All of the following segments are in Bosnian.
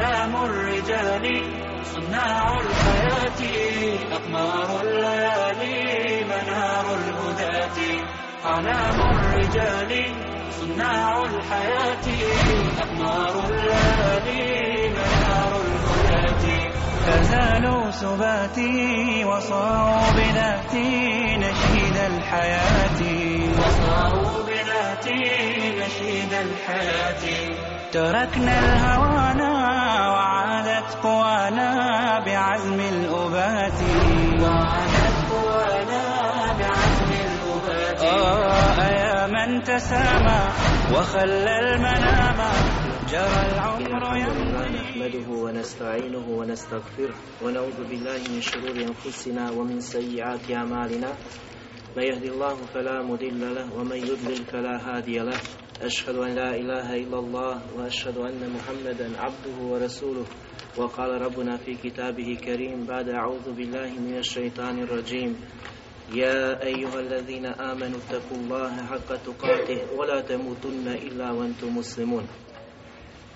أعلام الرجال صناع الحياة أقمار الليالي منار الهداة. أعلام الرجال صناع الحياة أقمار الليالي منار الهداة. فزالوا سباتي وصاروا بذاتي نشيد الحياة. وصاروا بذاتي نشيد الحياة. تركنا الهوانا وعادت قوانا بعزم الأبات. وعادت قوانا بعزم الأبات يا من تسامى وخلى المنام. جرى العمر يمضي. نحمده ونستعينه ونستغفره ونعوذ بالله من شرور أنفسنا ومن سيئات أعمالنا. من يهدي الله فلا مضل له ومن يضلل فلا هادي له. أشهد أن لا إله إلا الله وأشهد أن محمدا عبده ورسوله وقال ربنا في كتابه كريم بعد أعوذ بالله من الشيطان الرجيم يا أيها الذين آمنوا اتقوا الله حق تقاته ولا تموتن إلا وأنتم مسلمون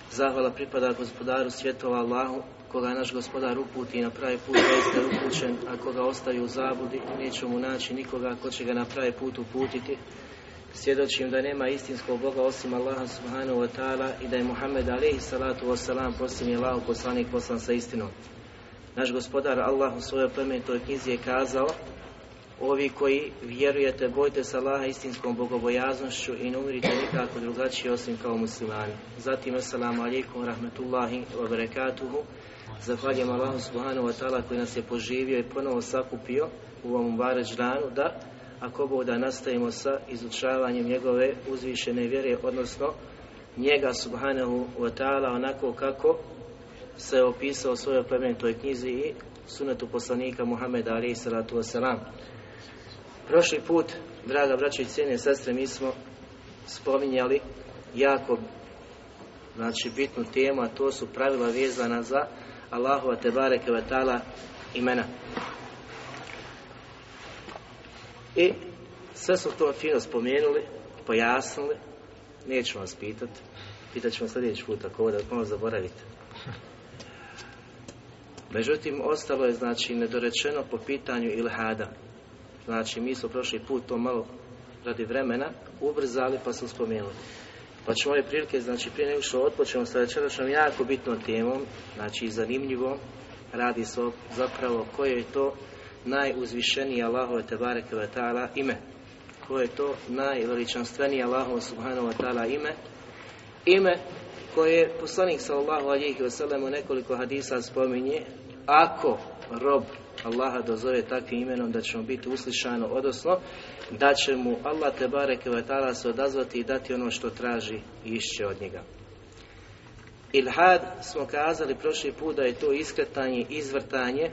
Zahvala pripada gospodaru svjetova Allahu, koga naš gospodar uputi na pravi put, jeste upućen, a koga ostavi u zabudi, neće mu naći nikoga ko će ga na pravi put uputiti. Svjedočim da nema istinskog Boga osim Allaha subhanahu wa ta'ala i da je Muhammed alaihi salatu wasalam posljednji Allah poslanik poslan sa istinom. Naš gospodar Allah u svojoj plemenitoj knjizi je kazao Ovi koji vjerujete, bojte se Allaha istinskom bogobojaznošću i ne umirite nikako drugačije osim kao muslimani. Zatim, assalamu alaikum, rahmetullahi wa barakatuhu. Zahvaljujem Allahu subhanahu wa ta'ala koji nas je poživio i ponovo sakupio u ovom bareć danu da ako Bog da nastavimo sa izučavanjem njegove uzvišene vjere, odnosno njega subhanahu wa ta'ala onako kako se opisao u svojoj plemenitoj knjizi i sunetu poslanika Muhammeda alaihi salatu wasalam. Prošli put, draga braća i cijene sestre, mi smo spominjali jako znači bitnu temu, a to su pravila vezana za Allahova wa ta'ala imena. I sve su to fino spomenuli, pojasnili, neću vas pitati, pitat ćemo sljedeći put ako ovo da malo zaboravite. Međutim, ostalo je znači nedorečeno po pitanju ilhada. Znači, mi smo prošli put to malo radi vremena ubrzali pa smo spomenuli. Pa ćemo ove prilike, znači prije nego što otpočemo sa večerašnjom jako bitnom temom, znači zanimljivo, radi se zapravo koje je to najuzvišenije Allahove Tebareke ve ta'ala ime. Koje je to najveličanstvenije Allahove Subhanahu wa ta'ala ime. Ime koje je poslanik sallallahu alejhi ve sellem u nekoliko hadisa spominje ako rob Allaha dozove takvim imenom da će mu biti uslišano, odnosno da će mu Allah te bareke ve ta'ala se odazvati i dati ono što traži i išće od njega. Ilhad smo kazali prošli put da je to iskretanje, izvrtanje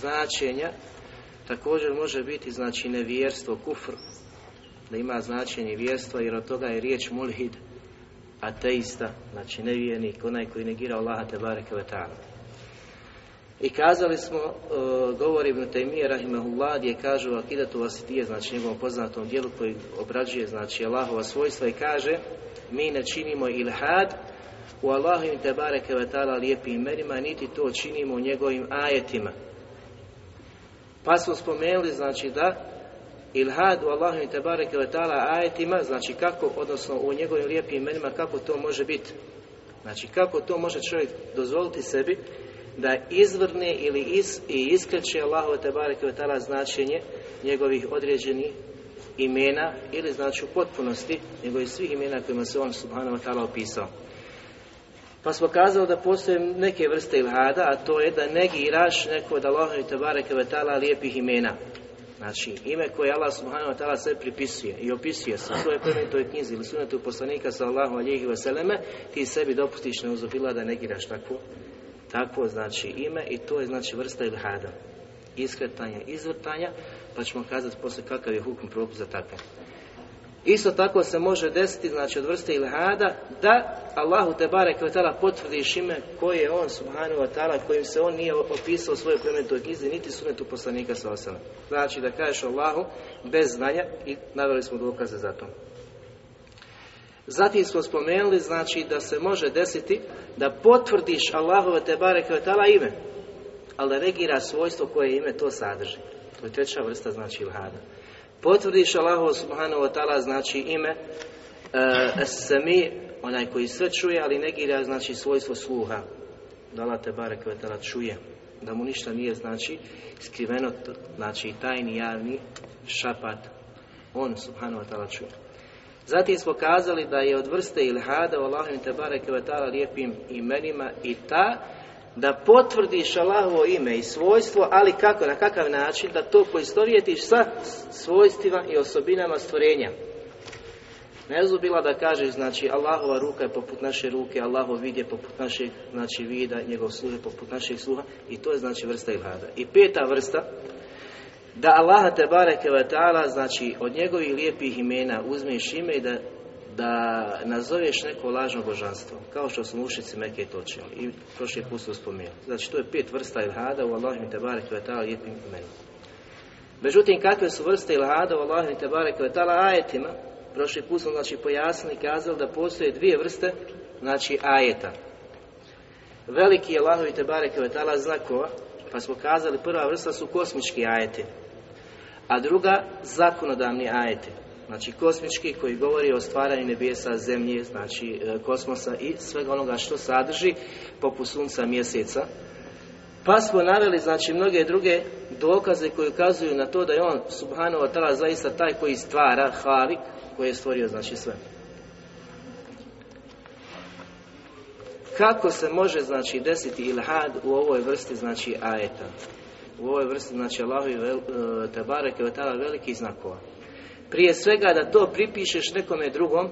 značenja, također može biti znači nevjerstvo, kufr, da ima značenje vjerstva jer od toga je riječ mulhid, ateista, znači nevijenik, onaj koji negira Allaha te bareke. I kazali smo, e, uh, govori Ibn Taymiye rahimahullah, gdje kažu akidatu vasitije, znači njegovom poznatom dijelu koji obrađuje, znači Allahova svojstva i kaže mi ne činimo ilhad u Allahovim te bareke ve lijepim imenima, niti to činimo u njegovim ajetima. Pa smo spomenuli, znači da ilhad u Allahu i bareke ve ajetima, znači kako, odnosno u njegovim lijepim imenima, kako to može biti. Znači kako to može čovjek dozvoliti sebi da izvrne ili is, i iskreće Allahove tebareke ve ta'ala značenje njegovih određenih imena ili znači u potpunosti njegovih svih imena kojima se on subhanahu wa ta'ala opisao. Pa smo kazali da postoje neke vrste ilhada, a to je da negiraš neko od Allahove tebareke ve ta'ala lijepih imena. Znači, ime koje Allah subhanahu wa ta'ala sve pripisuje i opisuje sa svoje plemenitoj knjizi ili sunetu poslanika sallahu alihi vseleme, ti sebi dopustiš neuzobila da negiraš takvo takvo znači ime i to je znači vrsta ilhada iskretanja, izvrtanja pa ćemo kazati posle kakav je hukum propis za takve isto tako se može desiti znači od vrste ilhada da Allahu te barek vetala potvrdiš ime koje je on subhanahu wa ta'ala kojim se on nije opisao svoje plemenitoj knjizi niti sunetu poslanika sa osana. znači da kažeš Allahu bez znanja i naveli smo dokaze za to Zatim smo spomenuli, znači, da se može desiti da potvrdiš Allahove te bareke vetala ime, ali da negira svojstvo koje ime to sadrži. To je treća vrsta, znači, ilhada. Potvrdiš Allahu subhanahu wa ta'ala, znači, ime eh, As-Sami, onaj koji sve čuje, ali negira, znači, svojstvo sluha. Da Allah te bareke tala čuje da mu ništa nije znači skriveno, znači tajni, javni šapat. On, subhanahu wa ta'ala, čuje. Zatim smo kazali da je od vrste ilhada u Allahom te barek ve ta'ala lijepim imenima i ta da potvrdiš Allahovo ime i svojstvo, ali kako, na kakav način, da to poistovjetiš sa svojstvima i osobinama stvorenja. Ne zubila da kažeš, znači, Allahova ruka je poput naše ruke, Allahov vid je poput našeg, znači, vida, njegov sluh je poput našeg sluha i to je, znači, vrsta ilhada. I peta vrsta, da Allaha te bareke ve ta'ala, znači, od njegovih lijepih imena uzmeš ime i da, da nazoveš neko lažno božanstvo, kao što su mušici Mekke i činili i prošli put su spomenuli. Znači, to je pet vrsta ilhada u Allahim te barek ve lijepim imenom. Međutim, kakve su vrste ilhada u Allahim te barek ve ajetima, prošli put smo znači pojasnili kazali da postoje dvije vrste znači ajeta. Veliki je Allahovi te barek ve znakova, pa smo kazali prva vrsta su kosmički ajeti, a druga zakonodavni ajeti. Znači kosmički koji govori o stvaranju nebesa, zemlje, znači e, kosmosa i svega onoga što sadrži poput sunca, mjeseca. Pa smo naveli znači mnoge druge dokaze koji ukazuju na to da je on subhanahu wa ta'ala zaista taj koji stvara, halik, koji je stvorio znači sve. Kako se može znači desiti ilhad u ovoj vrsti znači ajeta? U ovoj vrsti znači Allahu i e, te bareke veliki znakova. Prije svega da to pripišeš nekome drugom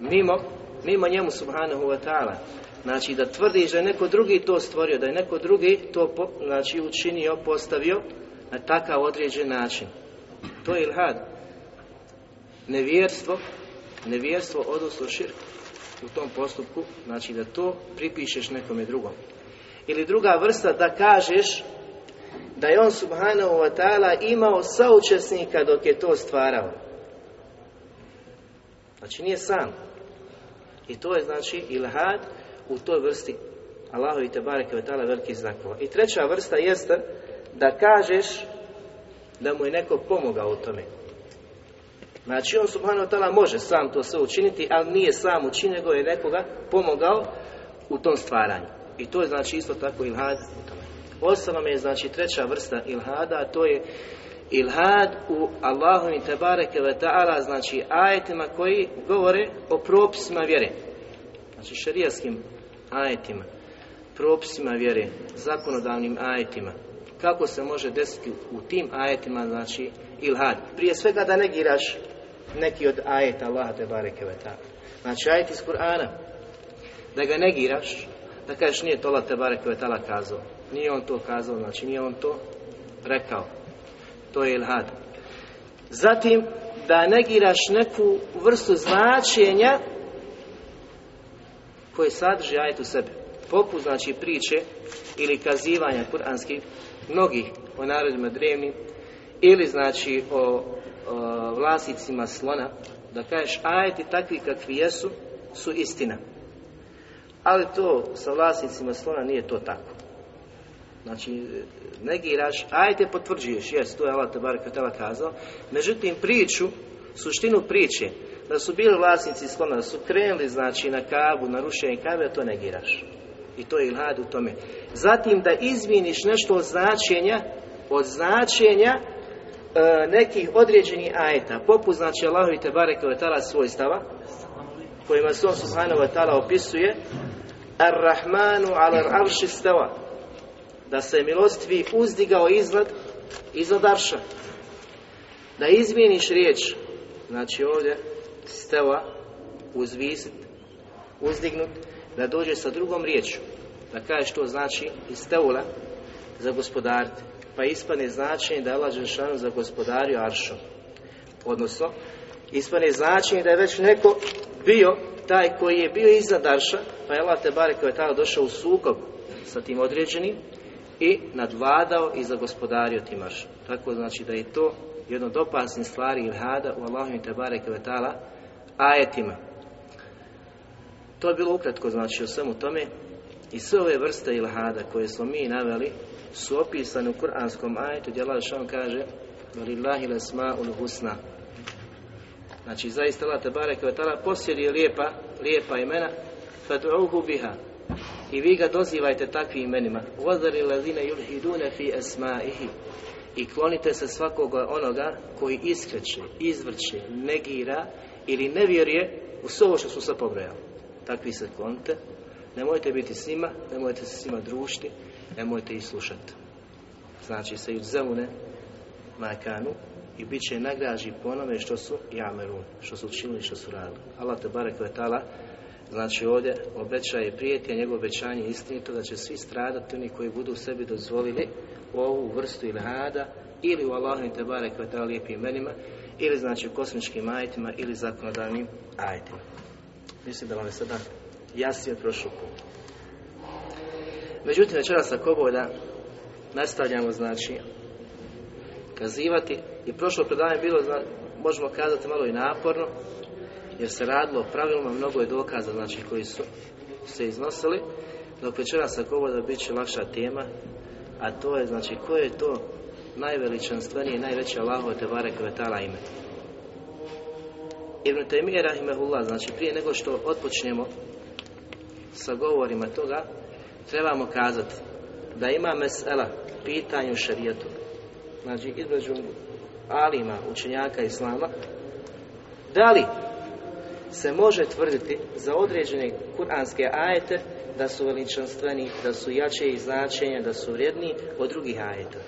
mimo mimo njemu subhanahu wa ta'ala. Znači da tvrdiš da je neko drugi to stvorio, da je neko drugi to po, znači učinio, postavio na takav određen način. To je ilhad nevjerstvo, nevjerstvo odnosno širk u tom postupku, znači da to pripišeš nekome drugom. Ili druga vrsta da kažeš da je on subhanahu wa ta'ala imao saučesnika dok je to stvarao. Znači nije sam. I to je znači ilhad u toj vrsti Allahu i Tebareke ve ta'ala veliki znakova. I treća vrsta jeste da kažeš da mu je neko pomogao u tome. Znači on subhanahu wa ta'ala može sam to sve učiniti, ali nije sam učinio, nego je nekoga pomogao u tom stvaranju. I to je znači isto tako ilhad u tome. Ostalom je znači treća vrsta ilhada, a to je ilhad u Allahu i tebareke ve ta'ala, znači ajetima koji govore o propisima vjere. Znači šarijaskim ajetima, propisima vjere, zakonodavnim ajetima. Kako se može desiti u tim ajetima, znači ilhad. Prije svega da negiraš neki od ajeta Allaha te bareke ve ta'ala. Znači ajet iz Kur'ana da ga negiraš, da kažeš nije to Allah te bareke ve ta'ala kazao. Nije on to kazao, znači nije on to rekao. To je ilhad. Zatim da negiraš neku vrstu značenja koje sadrži ajet u sebe. Poput znači priče ili kazivanja kuranskih mnogih o narodima drevnim ili znači o vlasnicima slona, da kažeš ajeti takvi kakvi jesu, su istina. Ali to sa vlasnicima slona nije to tako. Znači, negiraš, ajte potvrđuješ, jes, to je Allah Tabarak Vatala kazao, međutim priču, suštinu priče, da su bili vlasnici sklona, da su krenuli, znači, na kabu, na rušenje kabe, to negiraš. I to je ilhad u tome. Zatim da izminiš nešto od značenja, od značenja e, nekih određenih ajeta, poput znači Allahu i Tebareke ve svojstava, kojima se on subhanahu wa ta'ala opisuje, Ar-Rahmanu ala arši stava, da se milostvi uzdigao iznad, iznad arša. Da izmijeniš riječ, znači ovdje steva, uzvisit, uzdignut, da dođe sa drugom riječu, da kažeš to znači isteula za gospodarite pa ispane značenje da je Allah Žešanu za gospodariju Aršom. Odnosno, ispane značenje da je već neko bio taj koji je bio iznad Arša, pa je Allah Tebare koji je tada došao u sukob sa tim određenim i nadvladao i zagospodario ti maš. Tako znači da je to jedno od opasnih stvari ilhada u Allahu i Tebare Kvetala ajetima. To je bilo ukratko, znači, o svemu tome. I sve ove vrste ilhada koje smo mi naveli su opisane u kuranskom ajetu gdje Allah šan kaže Lillahi ul husna Znači, zaista Allah te Kvetala ve ta'ala posjeduje lijepa, lijepa imena fad'uhu biha i vi ga dozivajte takvim imenima vozari lazina yulhiduna fi asma'ihi i klonite se svakog onoga koji iskreće, izvrće, negira ili ne vjeruje u sve ovo što su se pobrojali. Takvi se klonite, nemojte biti s njima, nemojte se s njima družiti, nemojte ih slušati. Znači se ju zemune makanu i bit će nagraži po onome što su jamerun, što su učinili, što su radili. Allah te barek vetala, Znači ovdje obećaje prijeti, a njegovo obećanje je istinito da će svi stradati oni koji budu u sebi dozvolili ovu vrstu ilhada ili u Allahu i koje koja lijepim imenima ili znači u kosmičkim ajetima ili zakonodavnim ajetima. Mislim da vam je sada jasnije prošlo put. Međutim, večeras ako da nastavljamo znači kazivati i prošlo predavanje bilo, možemo kazati malo i naporno, jer se radilo pravilno, mnogo je dokaza znači koji su se iznosili, dok večeras ako da bit će lakša tema, a to je znači koje je to najveličanstvenije i najveće Allahove te barek vetala ime. Ibn Taymiyyah rahimehullah, znači prije nego što otpočnemo sa govorima toga, trebamo kazati da ima mesela pitanju šarijetu, znači između alima, učenjaka islama, da li se može tvrditi za određene kuranske ajete da su veličanstveni, da su jače i značenja, da su vrijedni od drugih ajeta.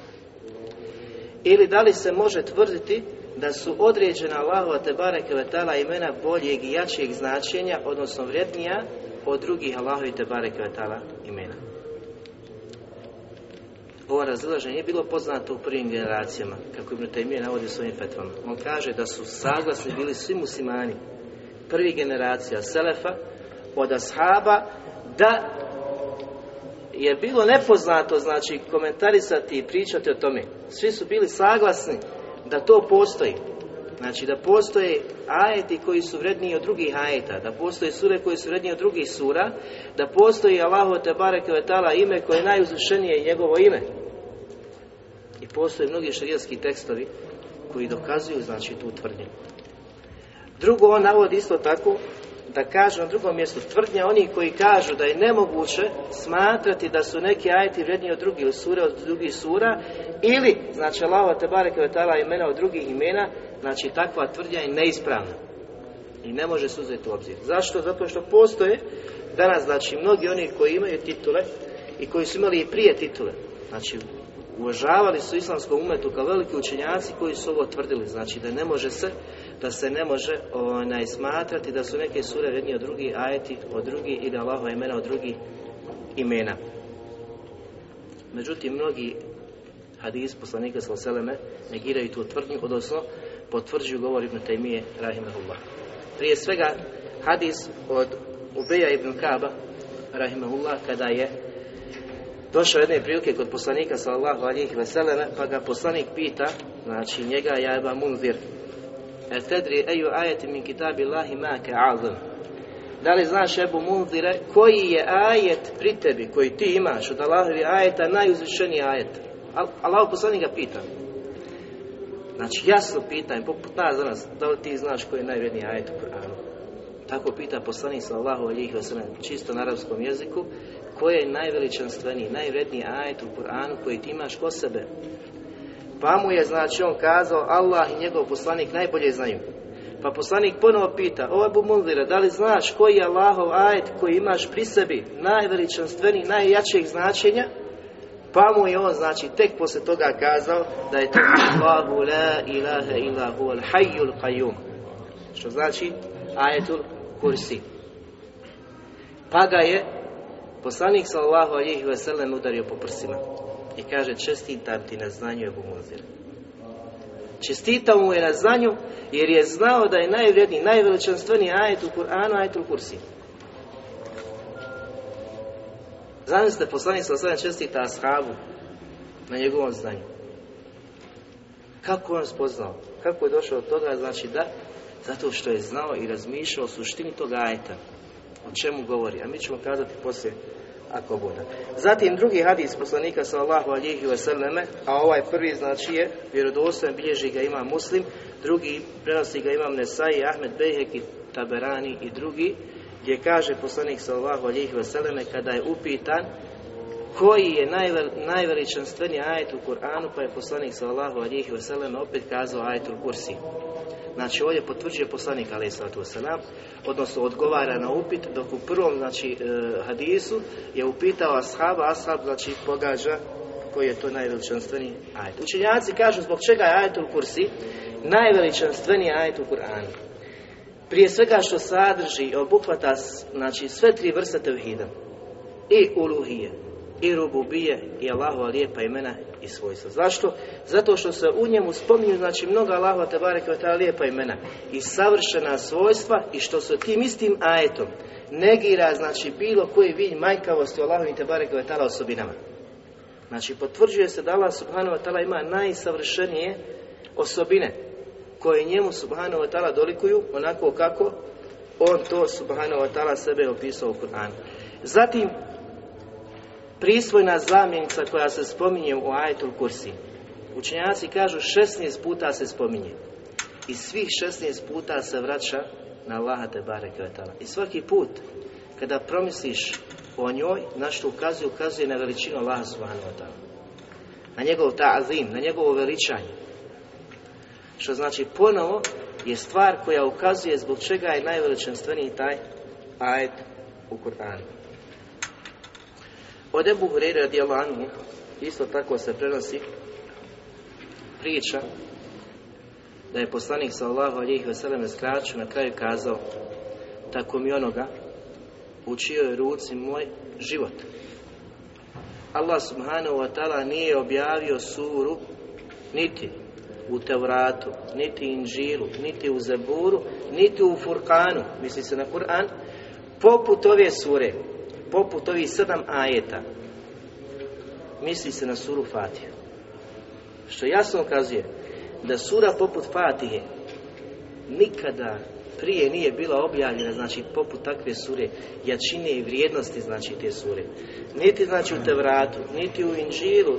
Ili da li se može tvrditi da su određena Allahova te Kvetala imena boljeg i jačeg značenja, odnosno vrijednija od drugih Allahovi te Kvetala imena. Ovo razilaženje je bilo poznato u prvim generacijama, kako Ibn Taymiye navodi svojim fetvama. On kaže da su saglasni bili svi muslimani, prvi generacija Selefa, od ashaba, da je bilo nepoznato, znači, komentarisati i pričati o tome. Svi su bili saglasni da to postoji. Znači, da postoje ajeti koji su vredniji od drugih ajeta, da postoje sure koji su vredniji od drugih sura, da postoji Allahu te bareke ime koje je najuzvišenije njegovo ime. I postoje mnogi šarijetski tekstovi koji dokazuju, znači, tu tvrdnju. Drugo, on navodi isto tako da kaže na drugom mjestu tvrdnja oni koji kažu da je nemoguće smatrati da su neki ajeti vredniji od drugih ili sure od drugih sura ili znači Allah te bareke vetala imena od drugih imena znači takva tvrdnja je neispravna i ne može se uzeti u obzir. Zašto? Zato što postoje danas znači mnogi oni koji imaju titule i koji su imali i prije titule znači uvažavali su islamskom umetu kao veliki učenjaci koji su ovo tvrdili znači da ne može se da se ne može onaj, smatrati da su neke sure redni od drugi ajeti od drugi i da Allahova imena od drugih imena. Međutim, mnogi hadis poslanika sallallahu negiraju tu tvrdnju, odnosno potvrđuju govor Ibn Taymije rahimahullah. Prije svega hadis od Ubeja ibn Kaba rahimahullah kada je došao jedne prilike kod poslanika sallallahu alihi veseleme pa ga poslanik pita znači njega ja Eba Munzir tedri eju ajeti min kitabi Allahi make azam. Da li znaš Ebu Munzire koji je ajet pri tebi, koji ti imaš od Allahovi ajeta najuzvišeniji ajet? Allah poslanik ga pita. Znači jasno pitanje, poput nas danas, da li ti znaš koji je najvredniji ajet u Kur'anu? Tako pita poslanik sallallahu alihi wasallam, čisto na arabskom jeziku, koji je najveličanstveniji, najvredniji ajet u Kur'anu koji ti imaš ko sebe? Pa mu je, znači, on kazao, Allah i njegov poslanik najbolje znaju. Pa poslanik ponovo pita, o Ebu Mundira, da li znaš koji je Allahov ajet koji imaš pri sebi, najveličanstveniji, najjačeg značenja? Pa mu je on, znači, tek poslije toga kazao da je to Allahu la ilaha illa al hayyul qayyum. Što znači ajetul kursi. Pa ga je poslanik sallallahu alihi veselem udario po prsima i kaže čestitam ti na znanju Ebu Munzir. Čestitao mu je na znanju jer je znao da je najvredniji, najveličanstveniji ajet u Kur'anu, ajet u Kursi. Zamislite, poslanik sa osvijem čestita ashabu na njegovom znanju. Kako on spoznao? Kako je došao od toga? Znači da, zato što je znao i razmišljao o suštini toga ajeta. o čemu govori, a mi ćemo kazati poslije ako bude. Zatim drugi hadis poslanika sallallahu alihi wasallame, a ovaj prvi znači je vjerodostojan, bilježi ga ima muslim, drugi prenosi ga imam Nesai, Ahmed Bejhek Taberani i drugi, gdje kaže poslanik sallallahu alihi wasallame kada je upitan koji je najvel, najveličanstveni ajet u Kur'anu, pa je poslanik sallallahu alihi wasallam opet kazao ajetul kursi. Znači ovdje potvrđuje poslanik alaih sallatu wasalam, odnosno odgovara na upit, dok u prvom znači, e, hadisu je upitao ashaba, ashab znači pogađa koji je to najveličanstveni ajet. Učenjaci kažu zbog čega je ajetul kursi najveličanstveni ajet u Kur'anu. Prije svega što sadrži i obuhvata znači, sve tri vrste tevhida. I uluhije, i rububije, i Allahova lijepa imena i svojstva. Zašto? Zato što se u njemu spominju, znači, mnoga Allahova tebare koja ta lijepa imena i savršena svojstva i što se tim istim ajetom negira, znači, bilo koji vid majkavosti u Allahovim tebare koja ta osobinama. Znači, potvrđuje se da Allah subhanahu wa ta'ala ima najsavršenije osobine koje njemu subhanahu wa ta'ala dolikuju onako kako on to subhanahu wa ta'ala sebe opisao u Kur'anu. Zatim, prisvojna zamjenica koja se spominje u ajetul kursi. Učenjaci kažu 16 puta se spominje. I svih 16 puta se vraća na Allaha te bareke I svaki put kada promisliš o njoj, na što ukazuje, ukazuje na veličinu Allaha subhanahu wa ta'ala. Na njegov ta'zim, na njegovo veličanje. Što znači ponovo je stvar koja ukazuje zbog čega je najveličanstveniji taj ajet u Kur'anu. Od Ebu Hureyre radijallahu anhu isto tako se prenosi priča da je poslanik sallahu alihi vseleme skraću na kraju kazao tako mi onoga u čijoj ruci moj život. Allah subhanahu wa ta'ala nije objavio suru niti u Tevratu, niti Inžilu, niti u Zaburu, niti u Furkanu, misli se na Kur'an, poput ove sure, poput ovih sedam ajeta, misli se na suru Fatiha. Što jasno ukazuje da sura poput Fatihe nikada prije nije bila objavljena, znači poput takve sure, jačine i vrijednosti, znači te sure. Niti znači u Tevratu, niti u Inžilu,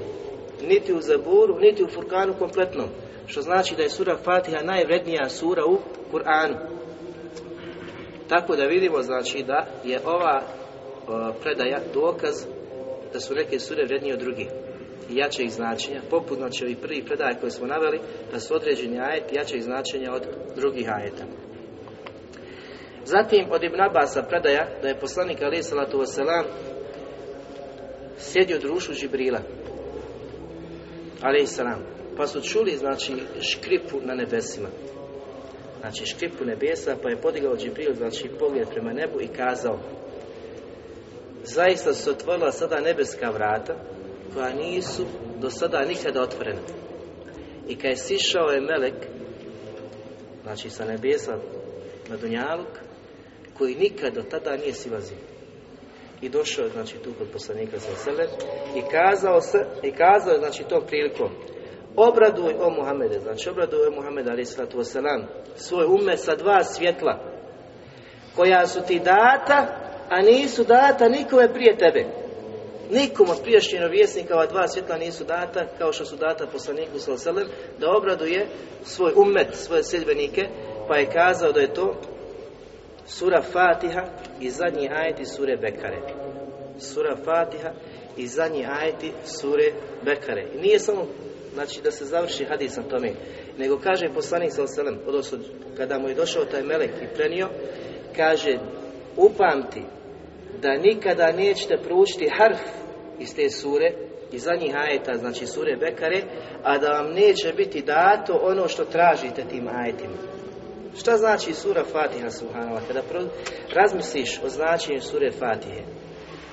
niti u Zaburu, niti u Furkanu kompletnom. Što znači da je sura Fatiha najvrednija sura u Kur'anu. Tako da vidimo znači da je ova E, predaja dokaz da su neke sure vrednije od drugih i jačeg značenja, poput znači ovih prvih predaja koje smo naveli, da su određeni ajet jačeg značenja od drugih ajeta. Zatim od Ibn Abasa predaja da je poslanik Ali salatu wasalam sjedio društvu Žibrila Ali salam pa su čuli znači škripu na nebesima znači škripu nebesa pa je podigao Džibril znači pogled prema nebu i kazao zaista su se otvorila sada nebeska vrata koja nisu do sada nikada otvorena. I kad je sišao je melek, znači sa nebesa na Dunjaluk, koji nikad do tada nije silazio. I došao je, znači, tu kod poslanika sa sele i kazao se, i kazao je, znači, tom prilikom, obraduj o Muhammede, znači, obraduj o Muhammede, ali sallatu wasalam, svoj ume sa dva svjetla, koja su ti data, a nisu data nikome prije tebe. Nikom od prijašnjih vjesnika ova dva svjetla nisu data, kao što su data poslaniku sallam, da obraduje svoj umet, svoje sedbenike, pa je kazao da je to sura Fatiha i zadnji ajeti sure Bekare. Sura Fatiha i zadnji ajeti sure Bekare. I nije samo znači da se završi hadis na tome, nego kaže poslanik sallam, odnosno kada mu je došao taj melek i prenio, kaže upamti da nikada nećete proučiti harf iz te sure, iz zadnjih ajeta, znači sure Bekare, a da vam neće biti dato ono što tražite tim ajetima. Šta znači sura Fatiha Subhanallah? Kada razmisliš o značenju sure Fatihe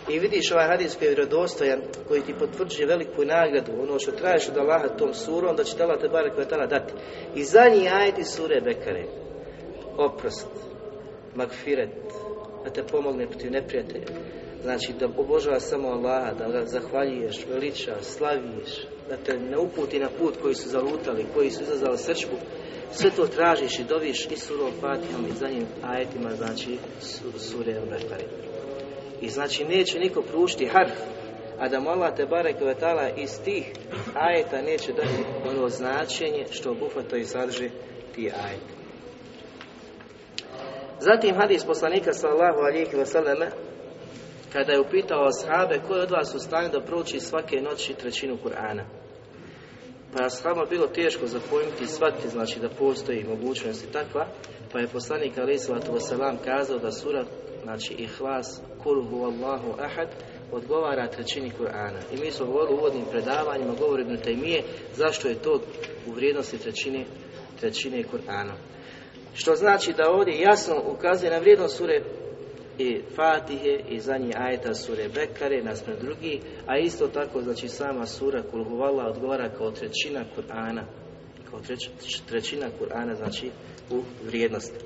i vidiš ovaj hadis koji je vjerodostojan, koji ti potvrđuje veliku nagradu, ono što tražiš od Allaha tom surom, da će te Allah te barek dati. I zadnji ajeti sure Bekare. Oprost, magfiret, da te pomogne protiv neprijatelja. Znači da obožava samo Allaha, da ga zahvaljuješ, veliča, slaviš, da te ne uputi na put koji su zalutali, koji su izazvali srčbu, sve to tražiš i doviš i surom Fatihom i za njim ajetima, znači sure al I znači neće niko pružiti harf, a da mola te barek vetala iz tih ajeta neće dati ono značenje što obuhvata i sadrži ti ajeti. Zatim hadis poslanika sallahu alihi vseleme kada je upitao ashabe koji od vas u stanju da prouči svake noći trećinu Kur'ana. Pa je ashabima bilo teško zapojmiti i shvatiti, znači da postoji mogućnost i takva, pa je poslanik alaih sallatu kazao da sura, znači ihlas, kulhu Allahu ahad, odgovara trećini Kur'ana. I mi smo govorili u uvodnim predavanjima, govori Ibn Taymiye, zašto je to u vrijednosti trećine, trećine Kur'ana. Što znači da ovdje jasno ukazuje na vrijednost sure i Fatihe i zadnji ajeta sure Bekare naspram drugi, a isto tako znači sama sura Kulhuvala odgovara kao trećina Kur'ana kao trećina Kur'ana znači u vrijednosti.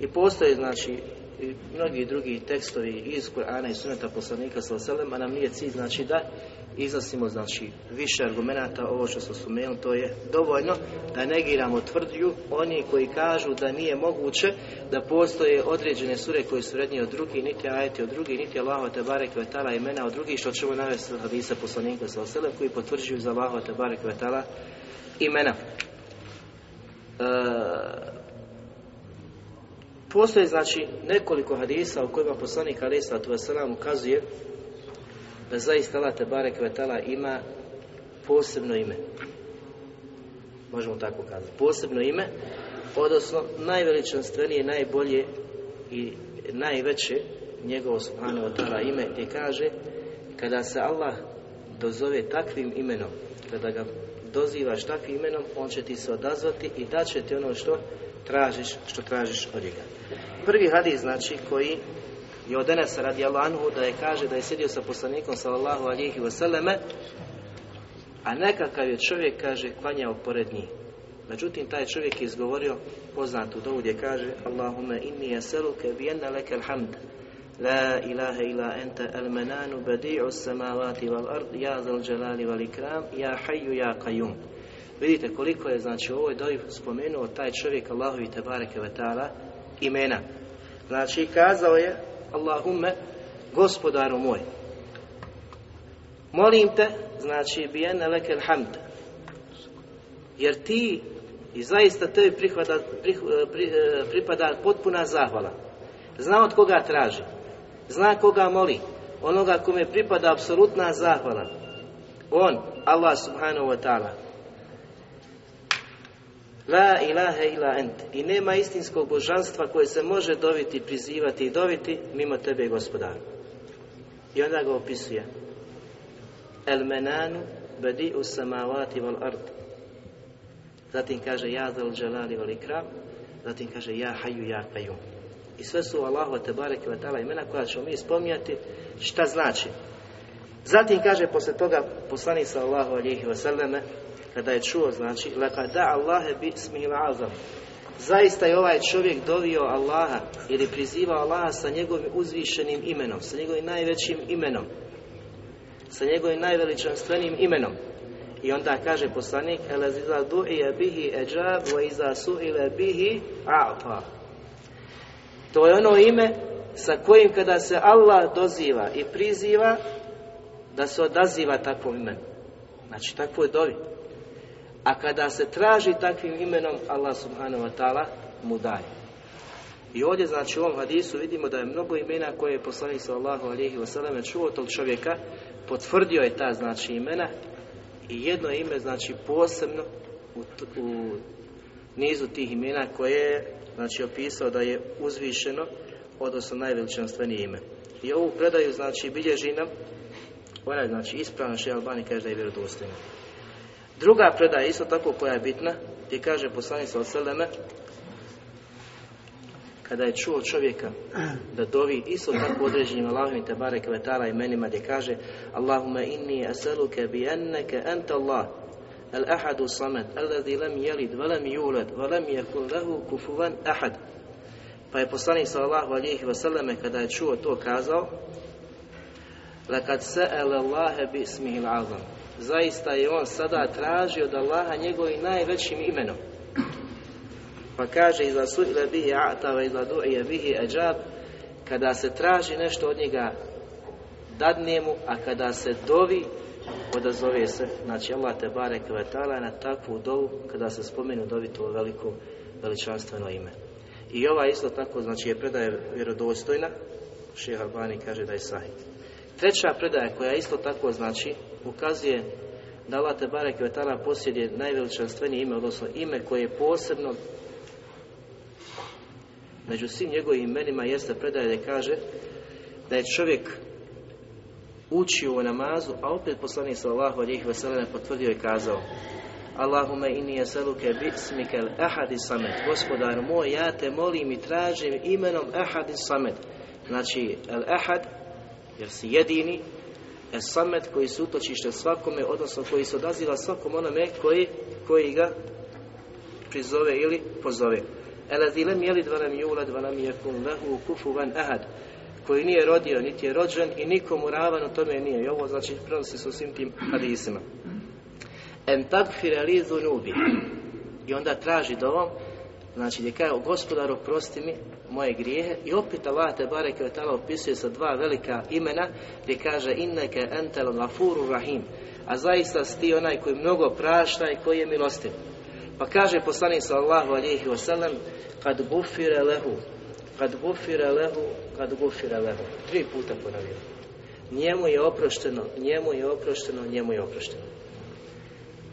I postoje znači i mnogi drugi tekstovi iz Kur'ana i suneta poslanika sa a nam nije cilj znači da iznosimo znači više argumenata ovo što smo spomenuli to je dovoljno da negiramo tvrdju oni koji kažu da nije moguće da postoje određene sure koje su rednije od drugih niti ajeti od drugih niti Allaho te barek vetala imena od drugih što ćemo navesti hadisa poslanika sa koji potvrđuju za Allaho te barek vetala imena. E, Postoje znači nekoliko hadisa u kojima poslanik alaih sallatu ukazuje da zaista Allah Tebare Kvetala ima posebno ime. Možemo tako kazati. Posebno ime, odnosno najveličanstvenije, najbolje i najveće njegovo subhanahu wa ta'ala ime gdje kaže kada se Allah dozove takvim imenom, kada ga dozivaš takvim imenom, on će ti se odazvati i daće ti ono što tražiš, što tražiš od njega. Prvi hadis, znači, koji i od Enesa radi Anhu, da je kaže da je sjedio sa poslanikom sallallahu alihi vseleme a nekakav je čovjek, kaže, klanjao pored njih. Međutim, taj čovjek je izgovorio poznatu dovu gdje kaže Allahume inni jeseluke bi leke alhamd la ilaha illa anta al-mananu badi'u samawati wal ard ya zal jalali wal ikram ya hayyu ya qayyum Vidite koliko je znači u ovoj doji spomenuo taj čovjek Allahovi tebareke ve imena. Znači kazao je Allahumme gospodaru moj. Molim te, znači bijene lekel hamd. Jer ti i zaista tebi pripada, eh, eh, pripada potpuna zahvala. Zna od koga traži. Zna koga moli. Onoga kome pripada apsolutna zahvala. On, Allah subhanahu wa ta'ala. La ilaha ila ent. I nema istinskog božanstva koje se može doviti, prizivati i doviti mimo tebe, gospodar. I onda ga opisuje. El menanu bedi u samavati val ard. Zatim kaže ja zal dželali val ikram. Zatim kaže ja haju ja kajum. I sve su Allahu te bareke ve imena koja ćemo mi spominjati šta znači. Zatim kaže posle toga poslanik sallallahu alejhi ve selleme kada je čuo, znači, leka da Allahe bismil azam. Zaista je ovaj čovjek dovio Allaha ili prizivao Allaha sa njegovim uzvišenim imenom, sa njegovim najvećim imenom, sa njegovim najveličanstvenim imenom. I onda kaže poslanik, Elaziza du'ije bihi eđab, wa iza su'ile bihi a'ta. To je ono ime sa kojim kada se Allah doziva i priziva, da se odaziva takvom imenu. Znači, takvo je dovi. A kada se traži takvim imenom, Allah subhanahu wa ta'ala mu daje. I ovdje, znači, u ovom hadisu vidimo da je mnogo imena koje je poslanik sallallahu alihi wasallam čuo tog čovjeka, potvrdio je ta, znači, imena i jedno ime, znači, posebno u, u nizu tih imena koje je, znači, opisao da je uzvišeno, odnosno najveličanstvenije ime. I ovu predaju, znači, bilježi nam, ona je, znači, ispravna še Albani kaže da je vjerodostojna. Druga predaja isto tako koja je bitna, gdje kaže poslanik sa oseleme, kada je čuo čovjeka da dovi isto tako određenim Allahom i Tebare Kvetala imenima gdje kaže Allahume inni asaluke bi enneke ente Allah al ahadu samad alladhi lam yalid wa lam yulad wa lam yakun lahu kufuvan ahad. Pa je poslanik sallallahu alejhi ve selleme kada je čuo to kazao lakad sa'ala Allah bi ismihi al-azam zaista je on sada tražio od Allaha njegovim najvećim imenom. Pa kaže iza su'ila bihi a'tava iza du'ije bihi ađab kada se traži nešto od njega dadne mu, a kada se dovi odazove se, znači Allah te bare kvetala na takvu dovu kada se spomenu dovi to veliko veličanstveno ime. I ova isto tako, znači je predaje vjerodostojna, šeha Albani kaže da je sahih. Treća predaja koja isto tako znači, ukazuje da Allah te barek vetala posjeduje najveličanstvenije ime, odnosno ime koje je posebno među svim njegovim imenima jeste predaje da kaže da je čovjek učio u namazu, a opet poslanik sallallahu alejhi ve sellem potvrdio i kazao: Allahumma inni yasaluka bismika al-ahad samet. Gospodar moj, ja te molim i tražim imenom Ahad samet. Znači al-ahad jer si jedini, es-samet koji su utočište svakome, odnosno koji se odaziva svakom onome koji, koji ga prizove ili pozove. Elazi lem jelid valam julad valam lehu lahu kufuvan ahad koji nije rodio, niti je rođen i nikomu ravan u tome nije. I ovo znači prenosi se svim tim hadisima. En tagfire li zunubi. I onda traži dovom, znači gdje kaže, gospodaru, prosti mi moje grijehe. I opet Allah te barek je opisuje sa dva velika imena, gdje kaže, inneke entel gafuru rahim. A zaista si ti onaj koji mnogo prašta i koji je milostiv. Pa kaže poslanik sallallahu alihi wasallam, kad gufire lehu, kad gufire lehu, kad gufire lehu. Tri puta ponavio. Njemu je oprošteno, njemu je oprošteno, njemu je oprošteno.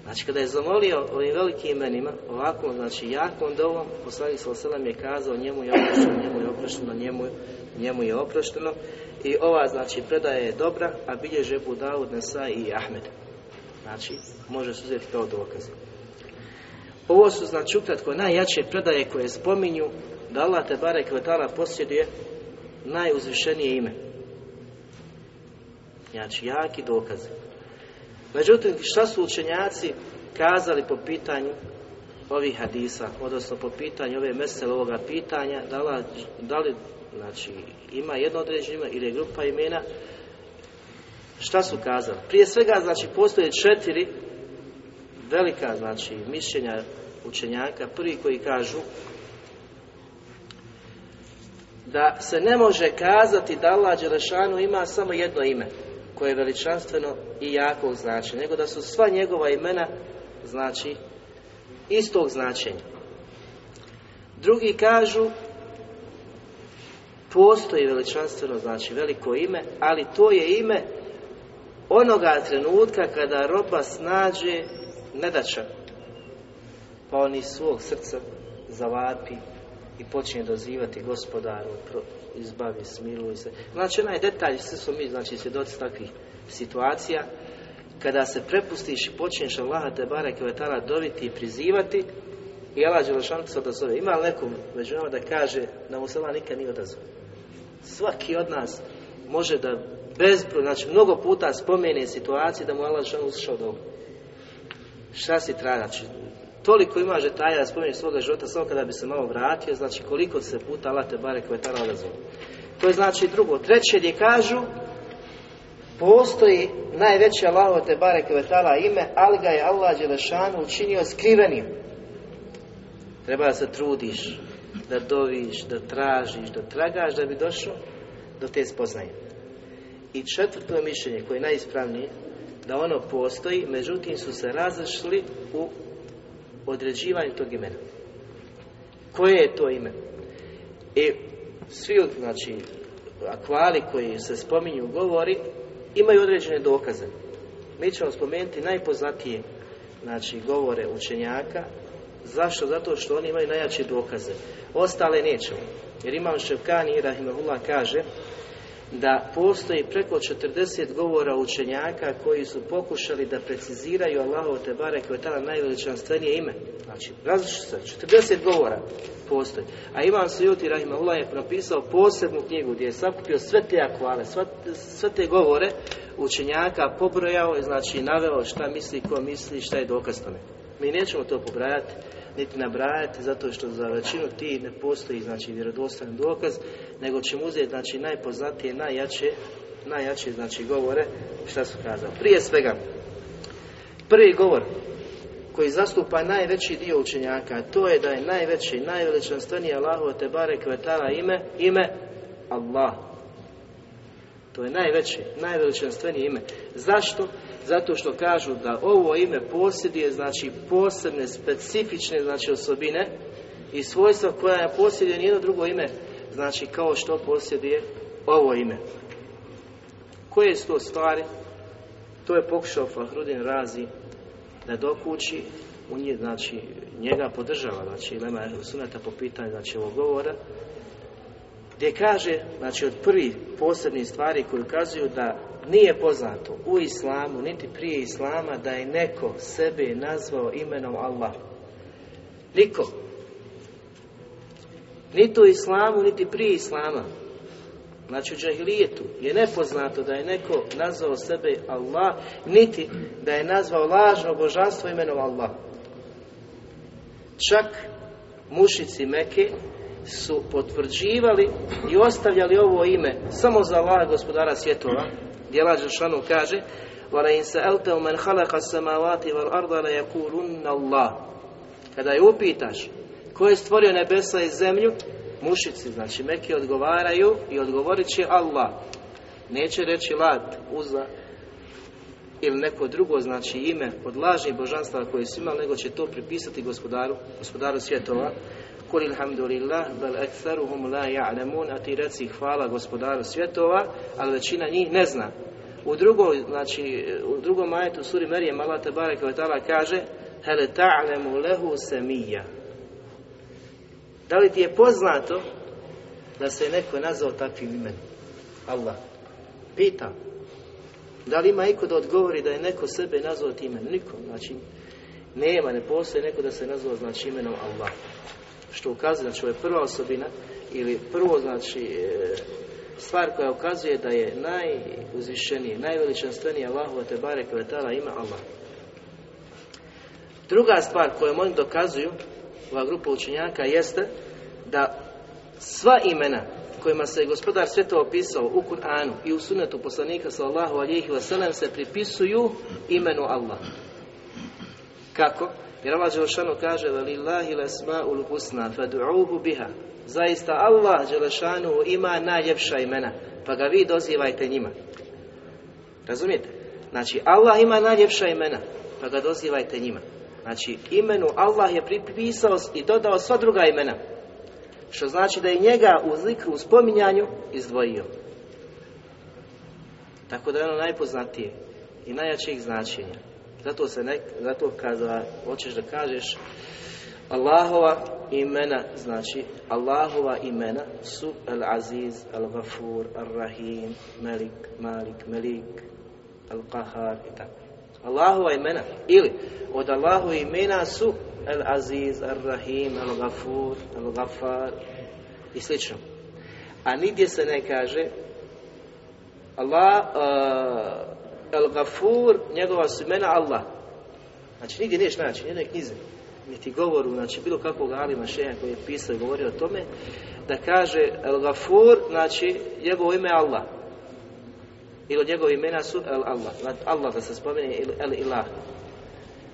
Znači, kada je zamolio ovim velikim imenima, ovako, znači, jakom dovom, poslanik sallallahu je kazao, njemu je oprošteno, njemu je oprošteno, njemu, njemu je oprošteno. I ova, znači, predaja je dobra, a bilježe Budavud, Nesa i Ahmed. Znači, može se uzeti kao dokaz. Ovo su, znači, ukratko, najjače predaje koje spominju da Allah te barek vetala posjeduje najuzvišenije ime. Znači, jaki dokaz. Međutim, šta su učenjaci kazali po pitanju ovih hadisa, odnosno po pitanju ove mesele ovoga pitanja, da, li, da li znači, ima jedno određeno ime ili je grupa imena, šta su kazali? Prije svega, znači, postoje četiri velika, znači, mišljenja učenjaka. Prvi koji kažu da se ne može kazati da Allah Đelešanu ima samo jedno ime koje je veličanstveno i jakog značenja, nego da su sva njegova imena znači istog značenja. Drugi kažu postoji veličanstveno znači veliko ime, ali to je ime onoga trenutka kada roba snađe nedača, pa on iz svog srca zavapi i počinje dozivati gospodaru, izbavi, smiluj se. Znači, onaj detalj, svi smo mi, znači, svjedoci takvih situacija, kada se prepustiš i počinješ Allaha te barek ve ta'ala dobiti i prizivati, i Allah Đelešanu se odazove. Ima li nekom među nama da kaže da mu se Allah nikad nije odazove? Svaki od nas može da bezbroj, znači mnogo puta spomene situacije da mu Allah Đelešanu uslušao dobu. Šta si traja? Znači, Toliko ima žetalja da spominje svoga života samo kada bi se malo vratio, znači koliko se puta Allah te bare koje tada. To je znači drugo. Treće gdje kažu postoji najveće Allaho te bare kvetala ime, ali ga je Allah Đelešanu učinio skrivenim. Treba da se trudiš, da doviš, da tražiš, da tragaš da bi došao do te spoznaje. I četvrto mišljenje koje je najispravnije, da ono postoji, međutim su se razašli u određivanju tog imena. Koje je to ime? I svi, znači, akvali koji se spominju govori, imaju određene dokaze. Mi ćemo spomenuti najpoznatije, znači, govore učenjaka. Zašto? Zato što oni imaju najjače dokaze. Ostale nećemo. Jer imam Ševkani, Rahimahullah, kaže da postoji preko 40 govora učenjaka koji su pokušali da preciziraju Allahovo te barek koje je tada najveličanstvenije ime. Znači, različite se, 40 govora postoji. A Imam Sujuti Rahimahullah je napisao posebnu knjigu gdje je sakupio sve te akvale, sve, sve te govore učenjaka, pobrojao i znači naveo šta misli, ko misli, šta je dokaz tome. Mi nećemo to pobrajati, niti nabrajati, zato što za većinu ti ne postoji znači vjerodostojan dokaz, nego ćemo uzeti znači najpoznatije, najjače, najjače znači govore šta su kazali. Prije svega, Prvi govor koji zastupa najveći dio učenjaka, to je da je najveći najveličanstveniji Allahu te barek vetala ime, ime Allah. To je najveće, najveličanstvenije ime. Zašto? Zato što kažu da ovo ime posjeduje, znači posebne, specifične, znači osobine i svojstva koja je posjeduje nijedno drugo ime, znači kao što posjeduje ovo ime. Koje su to stvari? To je pokušao Fahrudin Razi da dokući u nje, znači, njega podržava, znači, Lema Sunata po pitanju, znači, ovog govora, gdje kaže, znači, od prvi posebnih stvari koji ukazuju da nije poznato u islamu, niti prije islama, da je neko sebe nazvao imenom Allah. Niko. Niti u islamu, niti prije islama. Znači u džahilijetu je nepoznato da je neko nazvao sebe Allah, niti da je nazvao lažno božanstvo imenom Allah. Čak mušici Meke su potvrđivali i ostavljali ovo ime samo za Allah gospodara svjetova, gdje Allah Žešanu kaže وَلَا إِنْ سَأَلْتَهُ مَنْ خَلَقَ السَّمَاوَاتِ وَالْأَرْضَ لَيَقُولُنَّ اللَّهِ Kada je upitaš ko je stvorio nebesa i zemlju, mušici, znači Meki odgovaraju i odgovorit će Allah. Neće reći Lat, Uza ili neko drugo, znači ime od lažnih božanstava koje su imali, nego će to pripisati gospodaru, gospodaru svjetova. Kul ilhamdulillah, bel ekferuhum la ja'lemun, a ti reci hvala gospodaru svjetova, ali većina njih ne zna. U drugoj, znači, u drugom majetu suri Merijem, Allah te barek kaže, hele ta'lemu lehu semija, da li ti je poznato da se neko nazvao takvim imenom? Allah. Pita. Da li ima iko da odgovori da je neko sebe nazvao tim imenom? Niko. Znači, nema, ne postoji neko da se nazvao znači imenom Allah. Što ukazuje, znači ovo je prva osobina ili prvo znači e, stvar koja ukazuje da je najuzvišeniji, najveličanstveniji Allahu te barek vetala ima Allah. Druga stvar koju oni dokazuju ova grupa učenjaka jeste da sva imena kojima se gospodar sveta opisao u Kur'anu i u sunetu poslanika sallallahu alihi wasallam se pripisuju imenu Allah. Kako? Jer Allah Đelešanu kaže وَلِلَّهِ lasma'ul husna fadu'uhu biha Zaista Allah Đelešanu ima najljepša imena pa ga vi dozivajte njima. Razumijete? Znači Allah ima najljepša imena pa ga dozivajte njima. Znači, imenu Allah je pripisao i dodao sva druga imena. Što znači da je njega u zikru, u spominjanju izdvojio. Tako da je ono najpoznatije i najjačih značenja. Zato se ne, zato kada hoćeš da kažeš Allahova imena, znači Allahova imena su Al-Aziz, Al-Ghafur, Al-Rahim, Malik, Malik, Melik, Al-Qahar i tako. Allahova imena ili od Allahova imena su Al-Aziz, Al-Rahim, Al-Ghafur, Al-Ghafar i slično. A nigdje se ne kaže Allah, uh, El-Ghafur, njegova su imena Allah. Znači, nigdje niješ naći, nijednoj knjize, niti govoru, znači bilo kakvog alima šeha koji je pisao i govorio o tome, da kaže El-Ghafur, znači, njegovo ime Allah ili od njegove imena su El Allah, znači, Allah da se spomene El Ilah.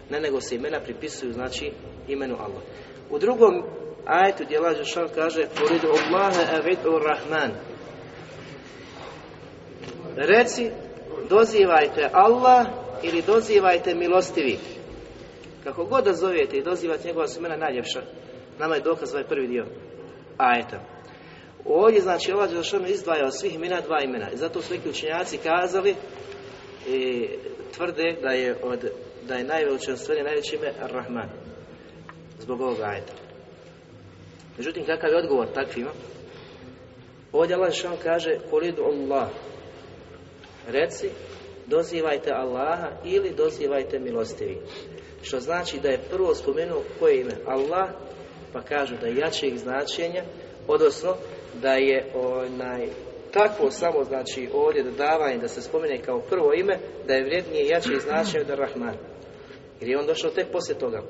Ne nego se imena pripisuju, znači imenu Allah. U drugom ajetu gdje Allah Žešan kaže Uridu Allahe evidu Rahman Reci, dozivajte Allah ili dozivajte milostivi. Kako god da zovete i dozivate njegova su najljepša, nama je dokaz ovaj prvi dio ajeta. Ovdje znači Allah Đelšanu izdvaja od svih imena dva imena. I zato su neki učenjaci kazali i tvrde da je od da je najveličanstveni najveće ime Rahman. Zbog ovog ajeta. Međutim, kakav je odgovor takvima? Ovdje Allah Đelšanu kaže Kolidu Allah. Reci, dozivajte Allaha ili dozivajte milostivi. Što znači da je prvo spomenuo koje ime? Allah, pa kažu da je jačeg značenja, odnosno da je onaj takvo samo znači ovdje dodavanje da se spomene kao prvo ime da je vrijednije i jače značenje od Rahman jer je on došao tek poslije toga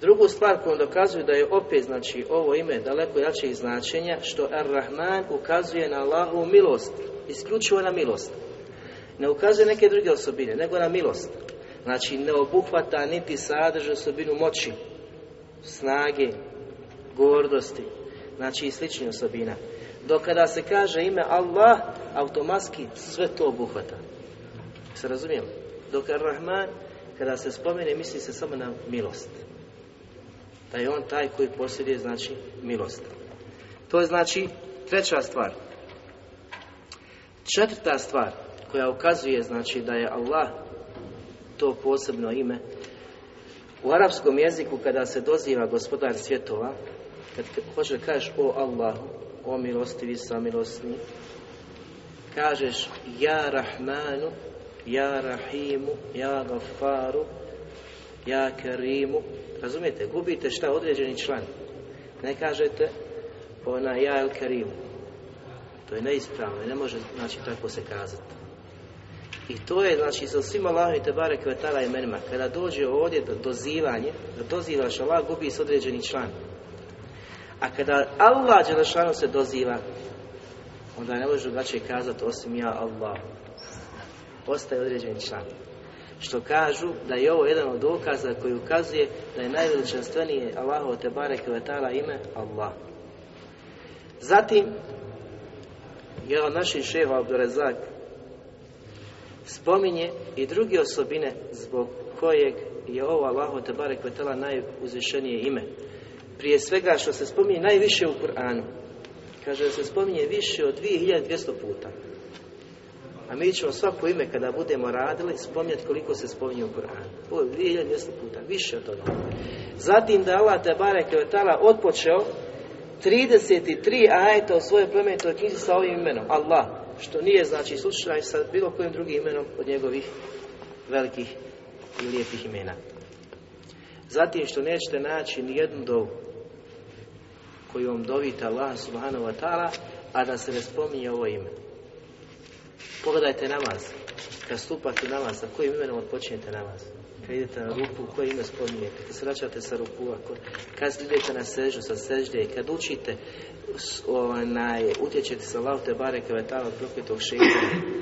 drugu stvar koju dokazuje da je opet znači ovo ime daleko jače značenja što Ar-Rahman ukazuje na Allahovu milost isključivo na milost ne ukazuje neke druge osobine nego na milost Znači ne obuhvata niti sadrže osobinu moći, snage, gordosti, znači i sličnih osobina. Dok kada se kaže ime Allah, automatski sve to obuhvata. Se razumijem? Dok je Rahman, kada se spomene, misli se samo na milost. Da je on taj koji posjeduje, znači, milost. To je znači treća stvar. Četvrta stvar koja ukazuje znači da je Allah to posebno ime u arapskom jeziku kada se doziva gospodar svjetova kad hoće kažeš o Allahu o milostivi samilosni kažeš ja Rahmanu ja Rahimu ja Gafaru ja Kerimu razumijete, gubite šta određeni član ne kažete ona ja El Kerimu to je neispravno i ne može znači tako se kazati i to je, znači, sa svim Allahom i Tebare Kvetala imenima, kada dođe ovdje do dozivanje, da dozivaš Allah, gubi se određeni član. A kada Allah Đelešanu se doziva, onda ne može drugačije kazati osim ja Allah. Ostaje određeni član. Što kažu da je ovo jedan od dokaza koji ukazuje da je najveličanstvenije Allahovo Tebare Kvetala ime Allah. Zatim, jedan naših šeha Abdurazak spominje i druge osobine zbog kojeg je ovo Allahu te barek vetala najuzvišenije ime. Prije svega što se spominje najviše u Kur'anu. Kaže da se spominje više od 2200 puta. A mi ćemo svako ime kada budemo radili spominjati koliko se spominje u Kur'anu. Ovo je 2200 puta, više od toga. Zatim da Allah Tebare Kvetala otpočeo odpočeo 33 ajeta u svojoj plemenitoj knjizi sa ovim imenom. Allah što nije znači slučaj sa bilo kojim drugim imenom od njegovih velikih i lijepih imena. Zatim što nećete naći ni jednu dovu koju vam dovite Allah subhanahu wa ta'ala, a da se ne spominje ovo ime. Pogledajte namaz. Kad stupate namaz, sa kojim imenom odpočinjete namaz? Kad idete na ruku, koje ime spominjete? Kad se vraćate sa ruku, kad idete na sežu sa sežde, kad učite onaj, utječete sa laute te bareke vetala prokletog šeitana.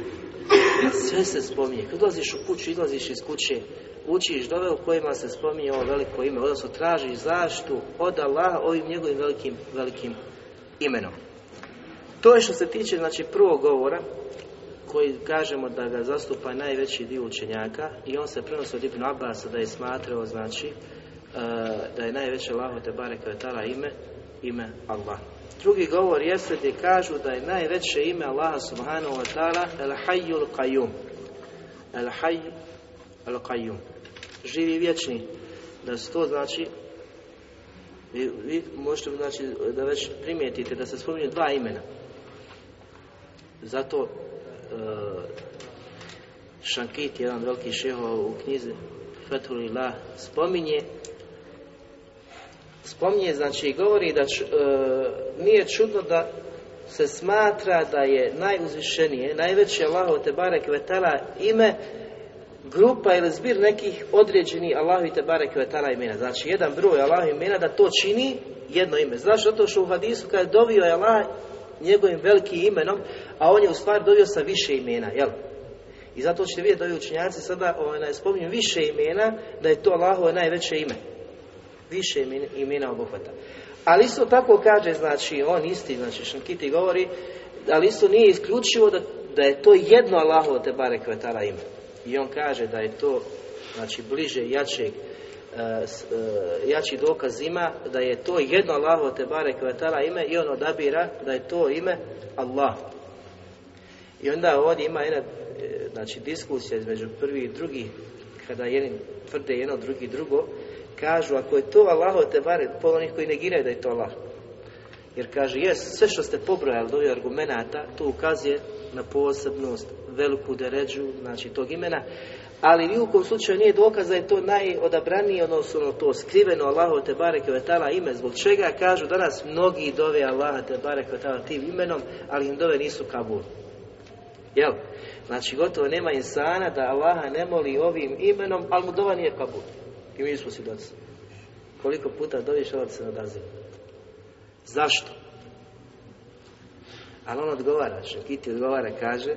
Sve se spominje. Kad ulaziš u kuću, izlaziš iz kuće, učiš dove u kojima se spominje ovo veliko ime, odnosno tražiš zaštu od Allaha ovim njegovim velikim, velikim imenom. To je što se tiče, znači, prvog govora, koji kažemo da ga zastupa najveći dio učenjaka i on se prenosi od Ibn Abbas da je smatrao, znači, e, da je najveće Allaho te bareke vetala ime, ime Allah. Drugi govor jeste gdje kažu da je najveće ime Allaha subhanahu wa ta'ala El Hayyul Qayyum. El Hayy El Qayyum. Živi vječni. Da se to znači vi, vi možete znači da već primijetite da se spominju dva imena. Zato E, Šankit, jedan veliki šeho u knjizi Fethul Ilah, spominje spominje, znači govori da č, e, nije čudno da se smatra da je najuzvišenije, najveće Allahov te barek vetala ime grupa ili zbir nekih određenih Allahu te barek vetala imena. Znači jedan broj Allahu imena da to čini jedno ime. Znači zato što u hadisu kada je dovio je Allah njegovim velikim imenom, a on je u stvari dovio sa više imena, jel? I zato ćete vidjeti da ovi učenjaci sada ovaj, spominju više imena, da je to Allahove najveće ime više imena obuhvata. Ali isto tako kaže, znači, on isti, znači, Šankiti govori, ali isto nije isključivo da, da je to jedno Allahovo te bare kvetala ime. I on kaže da je to, znači, bliže, jačeg, e, e, jači dokaz ima da je to jedno Allahovo te bare kvetala ime i on odabira da je to ime Allah. I onda ovdje ima jedna, e, znači, diskusija između prvi i drugi, kada jedni tvrde jedno, drugi drugo, kažu ako je to Allaho te bare, pol onih koji negiraju da je to Allah. Jer kaže, jes, sve što ste pobrojali do ovih argumenata, to ukazuje na posebnost, veliku deređu, znači tog imena, ali ni u kom slučaju nije dokaz da je to najodabranije, odnosno to skriveno Allaho te bare kvetala ime, zbog čega kažu danas mnogi dove Allaha te bare kvetala tim imenom, ali im dove nisu kabul. Jel? Znači, gotovo nema insana da Allaha ne moli ovim imenom, ali mu dova nije kabul. I mi smo svjedoci. Koliko puta doviš ovaj se nadazi. Zašto? Ali on odgovara, Šekiti odgovara, kaže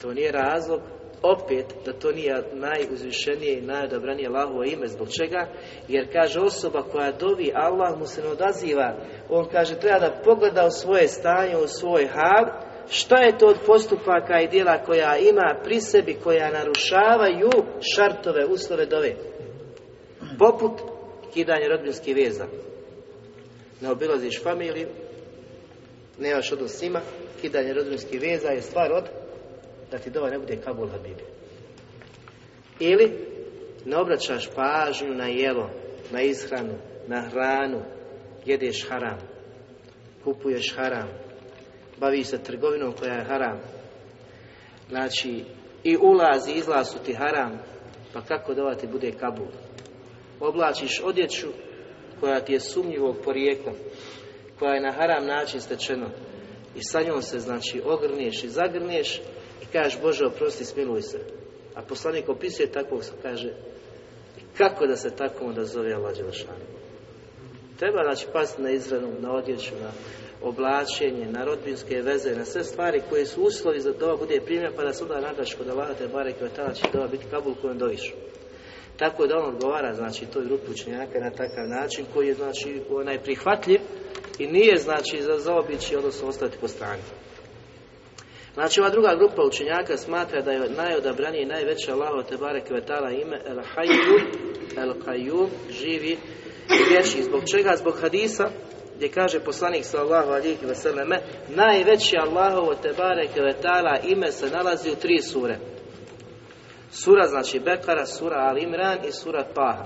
to nije razlog opet da to nije najuzvišenije i najodabranije Allahovo ime. Zbog čega? Jer kaže osoba koja dovi Allah mu se ne odaziva. On kaže treba da pogleda u svoje stanje, u svoj hal. Šta je to od postupaka i dijela koja ima pri sebi, koja narušavaju šartove, uslove dove? Poput kidanje rodbinskih veza. Ne obilaziš familiju, nemaš odnos s njima, kidanje rodbinskih veza je stvar od da ti dova ne bude Kabul Habibi. Ili ne obraćaš pažnju na jelo, na ishranu, na hranu, jedeš haram, kupuješ haram, bavi se trgovinom koja je haram. Znači, i ulaz i izlaz su ti haram, pa kako da ti bude Kabul? Oblačiš odjeću koja ti je sumnjivog porijekla, koja je na haram način stečeno i sa njom se, znači, ogrniješ i zagrniješ i kažeš Bože oprosti smiluj se. A poslanik opisuje takvog kaže kako da se tako onda zove Allah Đelešanu. Treba znači pasti na izranu, na odjeću, na oblačenje, na rodbinske veze, na sve stvari koje su uslovi za dova bude primjer, pa da se onda nadaš kod Allah te bare kvetala će dova biti kabul kojom doviš. Tako da on odgovara znači toj grupi učenjaka na takav način koji je znači onaj prihvatljiv i nije znači za zaobići odnosno ostati po strani. Znači ova druga grupa učenjaka smatra da je najodabranije i najveće Allaho te barek vetala ime El Hayyu El Qayyum živi i vječi. Zbog čega? Zbog hadisa gdje kaže poslanik sallallahu alihi vseleme najveće Allahovo tebare barek ime se nalazi u tri sure. Sura znači Bekara, sura Al Imran i sura Taha.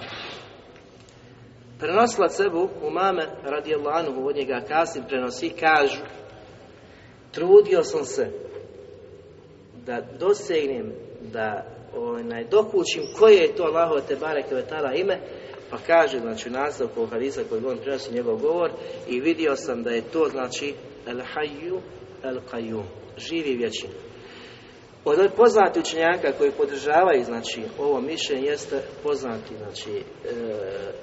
Prenosila sebu umame radijallahu anhu od njega kasim prenosi kažu trudio sam se da dosegnem da onaj, dokućim koje je to Allahovo te bareke ime, pa kaže, znači, u nastavku hadisa koji on prenosi njegov govor i vidio sam da je to, znači, el hayyu el qayyum, živi vječni. Od poznati učenjaka koji podržavaju, znači, ovo mišljenje jeste poznati, znači, e,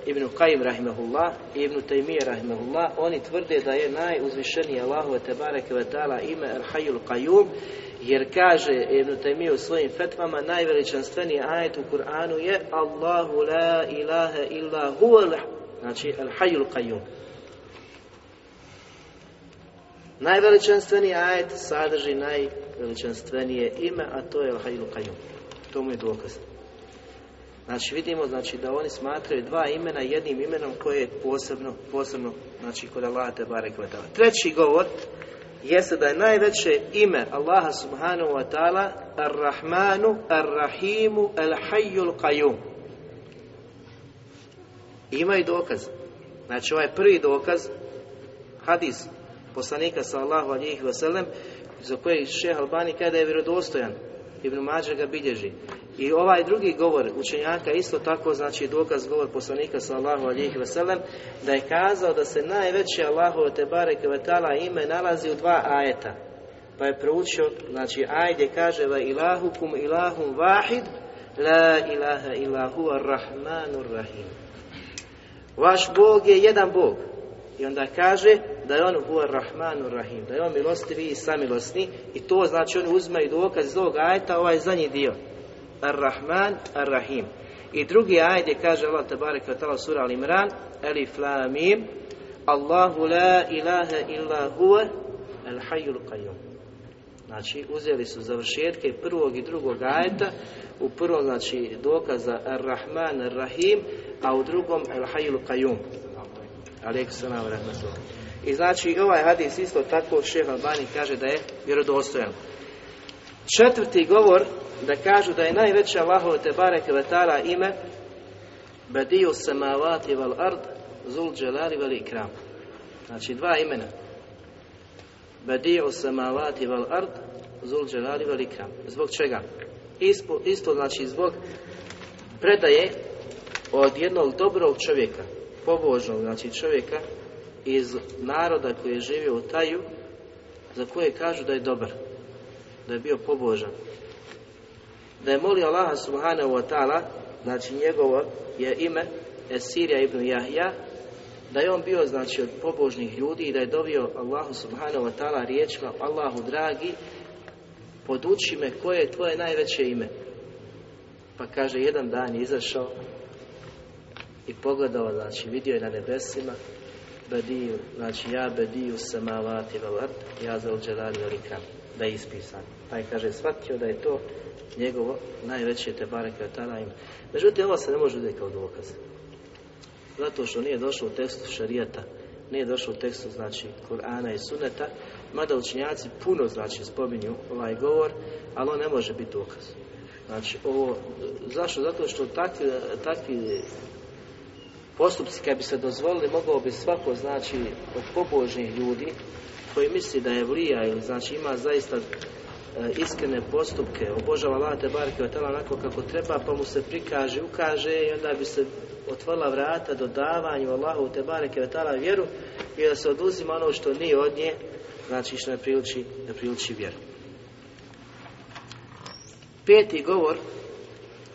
Ibn Qayyim rahimahullah i Ibn Taymiyyah rahimahullah, oni tvrde da je najuzvišeniji Allahu te bareke vetala ime el Hayyul qayyum jer kaže Ibn Taymiyyah u svojim fetvama najveličanstveniji ajet u Kur'anu je Allahu la ilaha illa huwa znači al hayyul qayyum najveličanstveniji ajet sadrži najveličanstvenije ime a to je al hayyul qayyum to mu je dokaz. Znači vidimo znači da oni smatraju dva imena jednim imenom koje je posebno posebno znači kod Allaha te barek Treći govor jeste da je najveće ime Allaha subhanahu wa ta'ala Ar-Rahmanu, Ar-Rahimu, Al-Hayyul Qayyum. Ima i dokaz. Znači ovaj prvi dokaz, hadis poslanika sallahu alihi wasallam, za koji šeha Albani kada je vjerodostojan, Ibn Mađer ga bilježi. I ovaj drugi govor učenjaka isto tako znači dokaz govor poslanika sallahu alihi veselem da je kazao da se najveće Allahovo te bareke vetala ime nalazi u dva ajeta. Pa je proučio, znači ajde kaže va ilahukum ilahum vahid la ilaha ilahu ar rahim. Vaš Bog je jedan Bog. I onda kaže da je on huwa rahmanur rahim, da je on milostivi i samilosni i to znači oni uzmaju dokaz iz ovog ajeta ovaj zadnji dio. Ar-Rahman, Ar-Rahim. I drugi ajd je kaže Allah tabarek wa ta'ala sura Al-Imran, Alif Lam Mim, Allahu la ilaha illa huwa al-hayyul qayyum. Znači, uzeli su završetke prvog i drugog ajeta, u prvom, znači, dokaza Ar-Rahman, Ar-Rahim, a u drugom Al-Hayyul Qayyum. Alijek salam, rahmatullah. I znači, ovaj hadis isto tako šeha Albani kaže da je vjerodostojan. Četvrti govor da kažu da je najveća Allahov te bareke vetara ime Badiju samavati val ard zul dželari val ikram. Znači dva imena. Badiju samavati val ard zul dželari val ikram. Zbog čega? Isto, isto znači zbog predaje od jednog dobrog čovjeka, pobožnog znači čovjeka iz naroda koji je živio u Taju, za koje kažu da je dobar, da je bio pobožan, da je molio Allaha subhanahu wa ta'ala, znači njegovo je ime Esirija ibn Jahja, da je on bio znači od pobožnih ljudi i da je dovio Allahu subhanahu wa ta'ala riječima Allahu dragi poduči me koje je tvoje najveće ime. Pa kaže, jedan dan je izašao i pogledao, znači, vidio je na nebesima, bediju, znači, ja bediju samavati vel ard, ja za uđelani orikam, da je ispisan. Pa je, kaže, shvatio da je to njegovo najveće te bareke tada ime. Međutim, ovo se ne može uzeti kao dokaz. Zato što nije došlo u tekstu šarijeta, nije došlo u tekstu, znači, Kur'ana i Suneta, mada učinjaci puno, znači, spominju ovaj govor, ali on ne može biti dokaz. Znači, ovo, zašto? Zato što takvi, takvi postupci kad bi se dozvolili, mogao bi svako, znači, od pobožnih ljudi, koji misli da je vlija ili, znači, ima zaista E, iskrene postupke, obožava late barke od onako kako treba, pa mu se prikaže, ukaže i onda bi se otvorila vrata do davanju Allahu te bareke vetala vjeru i da se oduzima ono što nije od nje, znači što ne priliči, ne priliči vjeru. Peti govor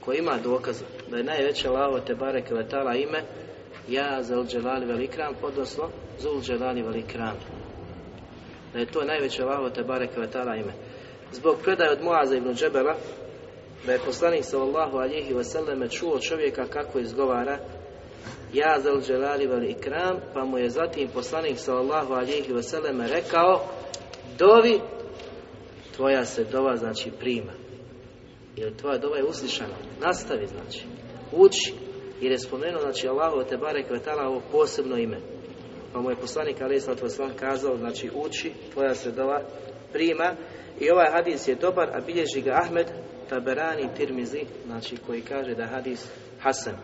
koji ima dokaz da je najveće Allahu te bareke vetala ime ja za uđelali velikram, odnosno za uđelali velikram. Da je to najveće Allaho te bareke ime. Zbog predaje od Muaza ibn Džebela da je poslanik sallallahu alihi wasallam čuo čovjeka kako izgovara ja za dželali Velikram, pa mu je zatim poslanik sallallahu alihi wasallam rekao dovi tvoja se dova znači prima. Jer tvoja dova je uslišana. Nastavi znači. Uči jer je spomenuo znači Allahu te barek vetala ovo posebno ime. Pa mu je poslanik alihi sallallahu kazao znači uči tvoja se dova prima. I ovaj hadis je dobar, a bilježi ga Ahmed Taberani Tirmizi, znači koji kaže da hadis Hasan.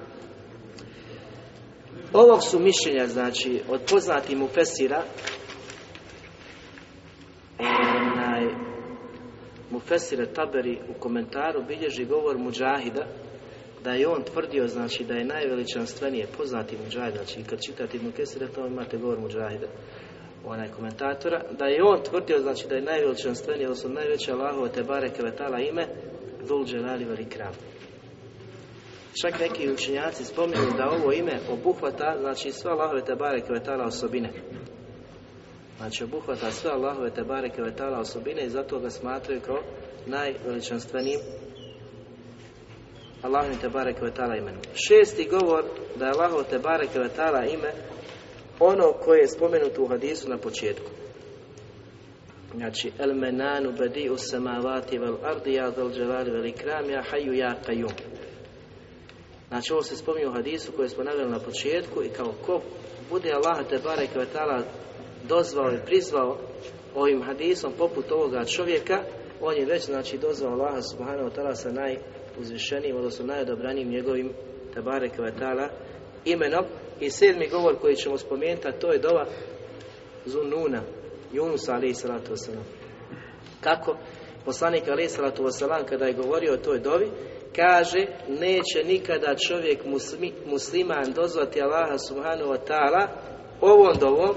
Ovog su mišljenja, znači, od poznati mu Fesira, onaj, mu Fesire Taberi u komentaru bilježi govor Mujahida, da je on tvrdio, znači, da je najveličanstvenije poznati muđahid, znači, kad čitate Ibn Kesira, to imate govor muđahida onaj komentatora, da je on tvrdio, znači da je najveličanstvenije, odnosno najveća Allahova te bareke vetala ime, Dul Dželali Velikram. Čak neki učenjaci spominju da ovo ime obuhvata, znači sva Allahove te bareke osobine. Znači obuhvata sve Allahove te bareke osobine i zato ga smatraju kao najveličanstvenijim Allahovim te bareke vetala imenom. Šesti govor da je Allahov te bareke vetala ime ono koje je spomenuto u hadisu na početku. Znači, el menanu badi u samavati vel ardi ja dal dželali vel ikram ja haju ja kajum. Znači, ovo se spominje u hadisu koje smo naveli na početku i kao ko bude Allah te bare kvetala dozvao i prizvao ovim hadisom poput ovoga čovjeka, on je već znači dozvao Allaha subhanahu wa ta'ala sa naj najuzvišenijim, odnosno najodobranijim njegovim tabare kvetala imenom i sedmi govor koji ćemo spomenuti, a to je dova Zununa, Yunus alaih salatu wasalam. Kako? Poslanik alaih salatu wasalam kada je govorio o toj dovi, kaže neće nikada čovjek muslim, musliman dozvati Allaha subhanahu wa ta'ala ovom dovom,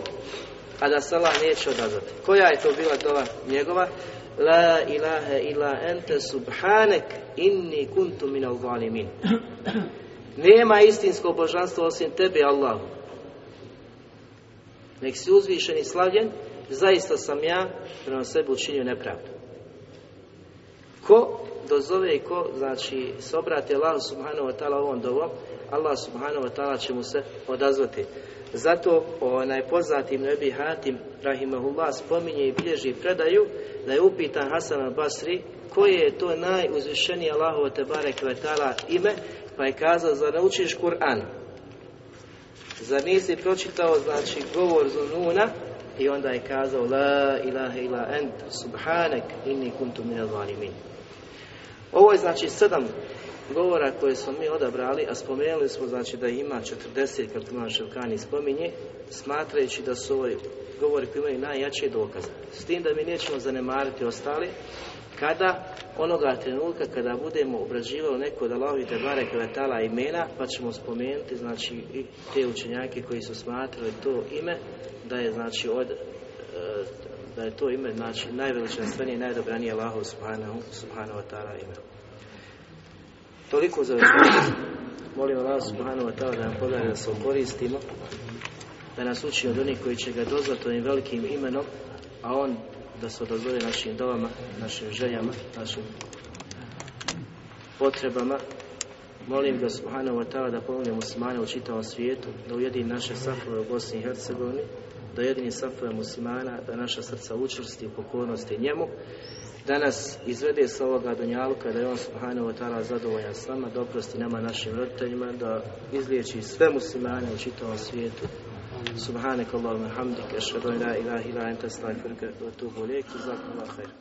a da se Allah neće odazvati. Koja je to bila dova njegova? La ilaha illa ente subhanek inni kuntu minal zalimin. Nema istinsko božanstvo osim tebe, Allahu. Nek si uzvišen i slavljen, zaista sam ja prema sebi učinio nepravdu. Ko dozove i ko, znači, se obrati Allah subhanahu wa ta'ala ovom dovom, Allah subhanahu wa ta'ala će mu se odazvati. Zato onaj poznati Nebi Hatim Rahimahullah spominje i bilježi predaju da je upitan Hasan al-Basri koje je to najuzvišenije Allahovo Tebare Kvetala ime pa je kazao, za naučiš Kur'an? Zar nisi pročitao, znači, govor Zununa? I onda je kazao, la ilaha ila ent, subhanek, inni kuntu minel zalimin. Ovo je, znači, sedam govora koje smo mi odabrali, a spomenuli smo, znači, da ima 40, kako ima Ševkani spominje, smatrajući da su ovi govori koji imaju najjače dokaze. S tim da mi nećemo zanemariti ostali, kada onoga trenutka kada budemo obrađivali neko od Allahovi Tebare Kvetala imena, pa ćemo spomenuti znači i te učenjake koji su smatrali to ime da je znači od e, da je to ime znači najveličanstvenije i najdobranije Allahu subhanahu, subhanahu wa ta'ala ime. Toliko za večeras. Molim Allah subhanahu wa ta'ala da nam podari da se koristimo, da nas uči od onih koji će ga dozvati ovim velikim imenom, a on da se odazove našim dovama, našim željama, našim potrebama. Molim ga subhanahu wa ta'ala da pomogne muslimane u čitavom svijetu, da ujedini naše safove u Bosni i Hercegovini, da ujedini safove muslimana, da naša srca učvrsti u pokornosti njemu, da nas izvede sa ovoga dunjaluka, da je on subhanahu wa ta'ala zadovoljan s nama, doprosti nama, našim roditeljima, da izliječi sve muslimane u čitavom svijetu. Subhanak Allahumma hamdika, ashradu ila ilaha illa anta astaghfiruka wa atubu zakon Allah.